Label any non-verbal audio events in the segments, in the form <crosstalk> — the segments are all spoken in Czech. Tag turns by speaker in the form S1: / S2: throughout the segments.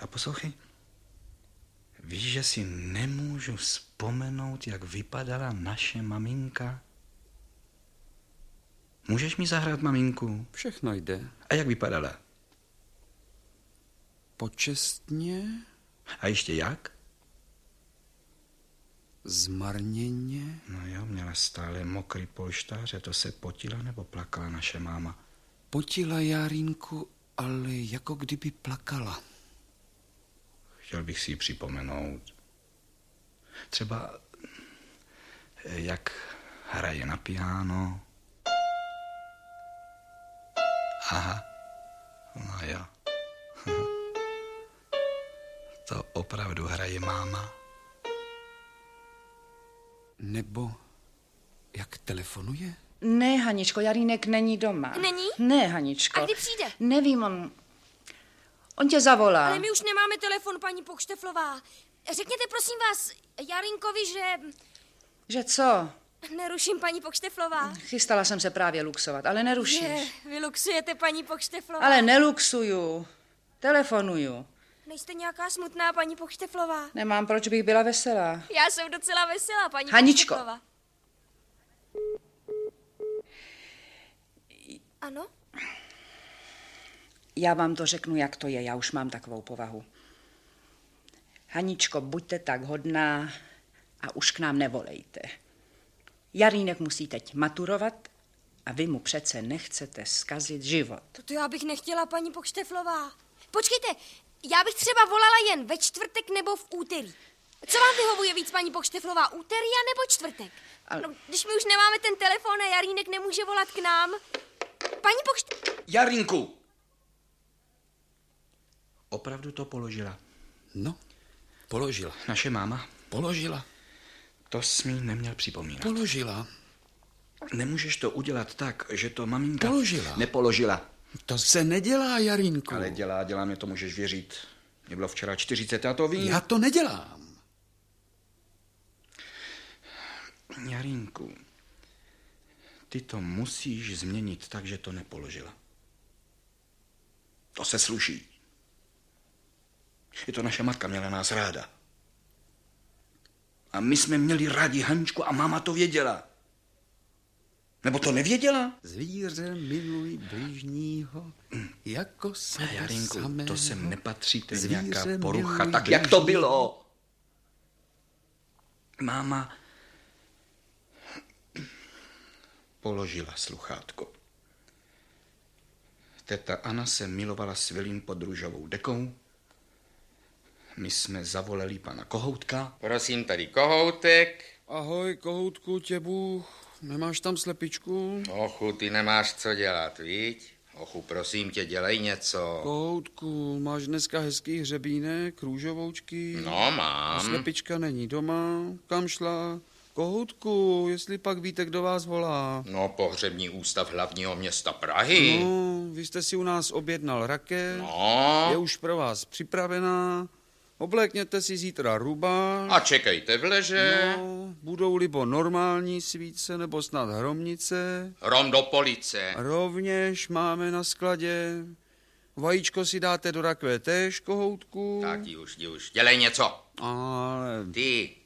S1: A poslouchej, víš, že si nemůžu vzpomenout, jak vypadala naše maminka? Můžeš mi zahrát maminku?
S2: Všechno jde.
S1: A jak vypadala?
S2: Počestně,
S1: A ještě jak?
S2: zmarněně.
S1: No jo, měla stále mokrý polštáře, to se potila nebo plakala naše máma?
S2: Potila Jarínku, ale jako kdyby plakala.
S1: Chtěl bych si ji připomenout. Třeba eh, jak hraje na piano. Aha, no jo. <laughs> To opravdu hraje máma.
S2: Nebo jak telefonuje?
S3: Ne, Haničko, Jarínek není doma.
S4: Není?
S3: Ne, Haničko.
S4: A kdy přijde?
S3: Nevím, on... On tě zavolá.
S4: Ale my už nemáme telefon, paní Pokšteflová. Řekněte prosím vás Jarinkovi, že...
S3: Že co?
S4: Neruším, paní Pokšteflová.
S3: Chystala jsem se právě luxovat, ale nerušíš.
S4: Že vy luxujete, paní Pokšteflová.
S3: Ale neluxuju. Telefonuju.
S4: Nejste nějaká smutná, paní Pokšteflová.
S3: Nemám, proč bych byla veselá.
S4: Já jsem docela veselá, paní
S3: Haničko.
S4: Pokšteflová. Ano?
S3: Já vám to řeknu, jak to je, já už mám takovou povahu. Haničko, buďte tak hodná a už k nám nevolejte. Jarínek musí teď maturovat a vy mu přece nechcete zkazit život.
S4: To já bych nechtěla, paní Pokšteflová. Počkejte, já bych třeba volala jen ve čtvrtek nebo v úterý. Co vám vyhovuje víc, paní Pokšteflová, úterý a nebo čtvrtek?
S3: Ale-
S4: No, když my už nemáme ten telefon a Jarínek nemůže volat k nám. Paní Pokšte...
S1: Jarinku! Opravdu to položila.
S2: No, položila.
S1: Naše máma,
S2: Položila.
S1: to mi neměl připomínat.
S2: Položila.
S1: Nemůžeš to udělat tak, že to maminka...
S2: Položila.
S1: Nepoložila.
S2: To se nedělá, Jarínku.
S1: Ale dělá, dělá, mě to můžeš věřit. Mě bylo včera 40, já to vím.
S2: Já to nedělám.
S1: Jarinku, ty to musíš změnit tak, že to nepoložila. To se sluší. Je to naše matka, měla nás ráda. A my jsme měli rádi Haničku a máma to věděla. Nebo to nevěděla?
S2: Zvíře miluj bližního, jako sebe
S1: Jarinku,
S2: samého.
S1: to sem nepatří, to je nějaká porucha. Tak jak to bylo? Máma položila sluchátko. Teta Anna se milovala s Vilím pod růžovou dekou. My jsme zavolali pana Kohoutka.
S5: Prosím tady kohoutek.
S2: Ahoj, kohoutku, tě Bůh. Nemáš tam slepičku?
S5: Ochu, ty nemáš co dělat, viď? Ochu, prosím tě, dělej něco.
S2: Kohoutku, máš dneska hezký hřebínek, růžovoučky?
S5: No,
S2: A
S5: mám.
S2: slepička není doma, kam šla? Kohoutku, jestli pak víte, kdo vás volá.
S5: No, pohřební ústav hlavního města Prahy.
S2: No, vy jste si u nás objednal raket,
S5: No.
S2: je už pro vás připravená. Oblékněte si zítra ruba.
S5: A čekejte v leže.
S2: No, budou libo normální svíce nebo snad hromnice.
S5: Rom do police.
S2: Rovněž máme na skladě. Vajíčko si dáte do rakve též, kohoutku.
S5: Tak jdi už, už. Dělej něco.
S2: Ale
S5: Ty,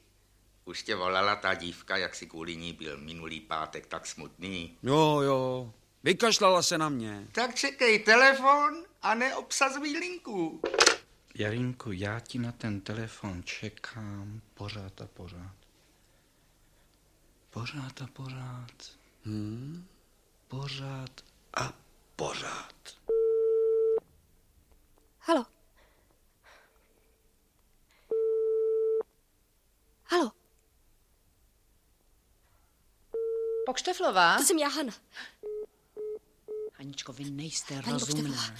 S5: už tě volala ta dívka, jak si kvůli ní byl minulý pátek tak smutný.
S2: jo, jo, vykašlala se na mě.
S5: Tak čekej telefon a neobsazuj linku.
S1: Jarinku, já ti na ten telefon čekám pořád a pořád. Pořád a pořád.
S2: Hmm?
S1: Pořád a pořád.
S4: Halo. Halo,
S3: Pokšteflová?
S4: to jsem já, Hana.
S3: Haničko, vy nejste
S4: Paní
S3: rozumná.
S4: Pokšteflová.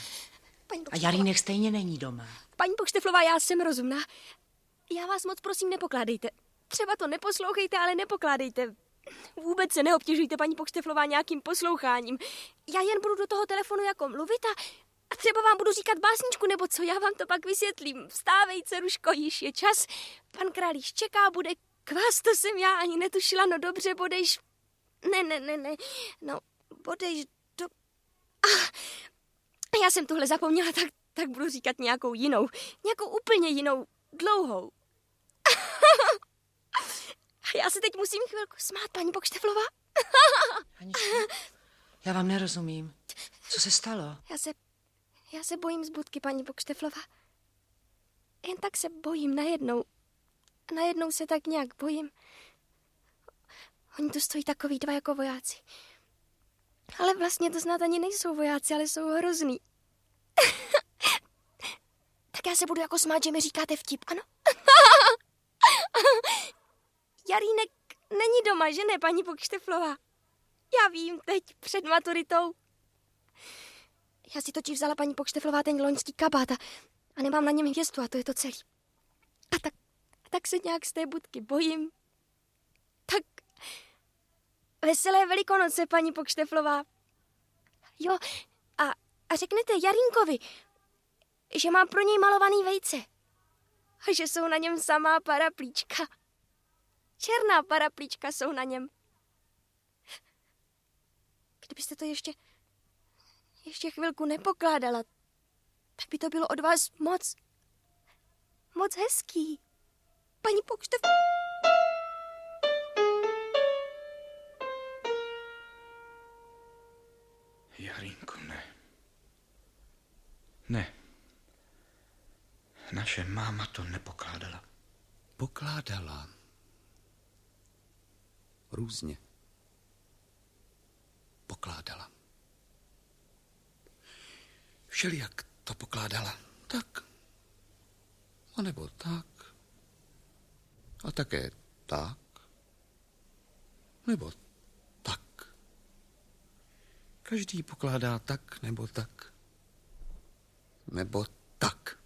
S4: Paní
S3: A
S4: Pokšteflová.
S3: Jarínek stejně není doma.
S4: Paní Pokšteflová, já jsem rozumná. Já vás moc prosím nepokládejte. Třeba to neposlouchejte, ale nepokládejte. Vůbec se neobtěžujte, paní Pokšteflová, nějakým posloucháním. Já jen budu do toho telefonu jako mluvit a, a třeba vám budu říkat básničku, nebo co, já vám to pak vysvětlím. Vstávej, Ceruško, již je čas. Pan král již čeká, bude kvás, to jsem já ani netušila. No dobře, bodejš... Ne, ne, ne, ne. No, bodejš do... Ah, já jsem tohle zapomněla, tak tak budu říkat nějakou jinou. Nějakou úplně jinou, dlouhou. <laughs> A já se teď musím chvilku smát, paní Pokšteflová.
S3: Aničko, já vám nerozumím. Co se stalo?
S4: Já se, já se bojím z budky, paní Pokšteflová. Jen tak se bojím najednou. Najednou se tak nějak bojím. Oni tu stojí takový dva jako vojáci. Ale vlastně to snad ani nejsou vojáci, ale jsou hrozný. <laughs> tak já se budu jako smát, že mi říkáte vtip, ano? <laughs> Jarínek není doma, že ne, paní Pokšteflová? Já vím, teď před maturitou. Já si totiž vzala paní Pokšteflová ten loňský kabát a, a nemám na něm hvězdu a to je to celý. A tak, tak se nějak z té budky bojím. Tak veselé velikonoce, paní Pokšteflová. Jo, a, a řeknete Jarínkovi, že mám pro něj malovaný vejce. A že jsou na něm samá paraplíčka. Černá paraplíčka jsou na něm. Kdybyste to ještě, ještě chvilku nepokládala, tak by to bylo od vás moc, moc hezký. Paní Pokštev...
S1: Jarínku, ne. Ne. Naše máma to nepokládala.
S2: Pokládala. Různě. Pokládala. Všelijak to pokládala. Tak. A nebo tak. A také tak. Nebo. Každý pokládá tak nebo tak. Nebo tak.